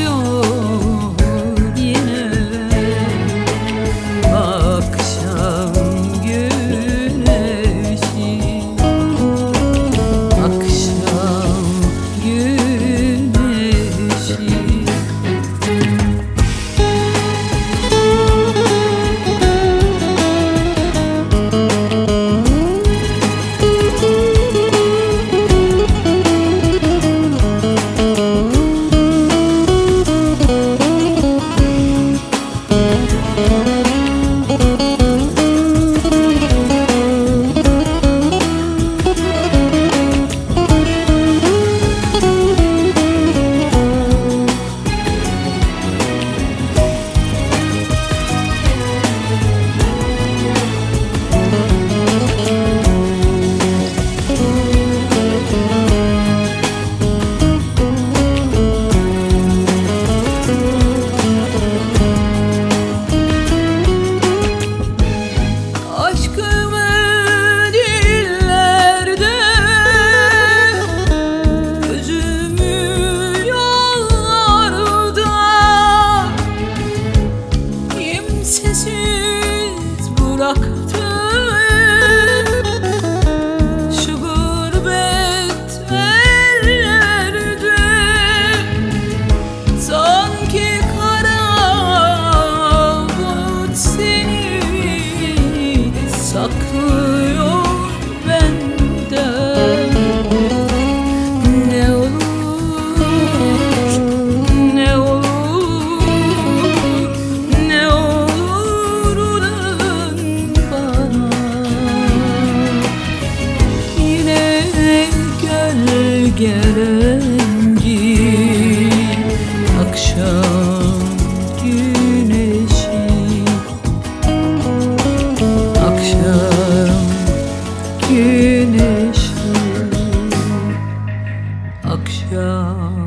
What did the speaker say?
you. gelenci akşam güneşi akşam güneşi akşam